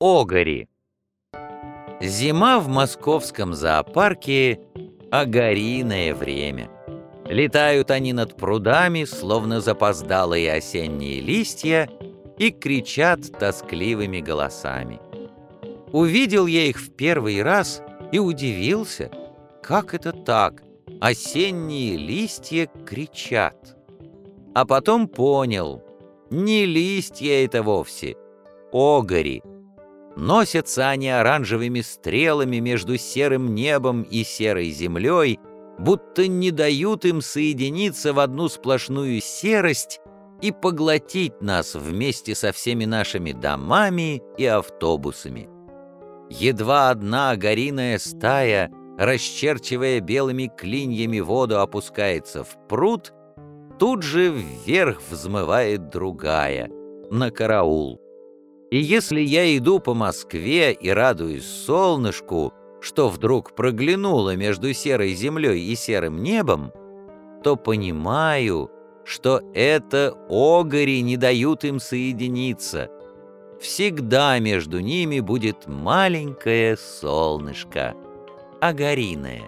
Огори. Зима в московском зоопарке — огориное время. Летают они над прудами, словно запоздалые осенние листья, и кричат тоскливыми голосами. Увидел я их в первый раз и удивился, как это так, осенние листья кричат. А потом понял, не листья это вовсе, огори — Носятся они оранжевыми стрелами между серым небом и серой землей, будто не дают им соединиться в одну сплошную серость и поглотить нас вместе со всеми нашими домами и автобусами. Едва одна гориная стая, расчерчивая белыми клиньями воду, опускается в пруд, тут же вверх взмывает другая, на караул. И если я иду по Москве и радуюсь солнышку, что вдруг проглянуло между серой землей и серым небом, то понимаю, что это огори не дают им соединиться. Всегда между ними будет маленькое солнышко, огориное.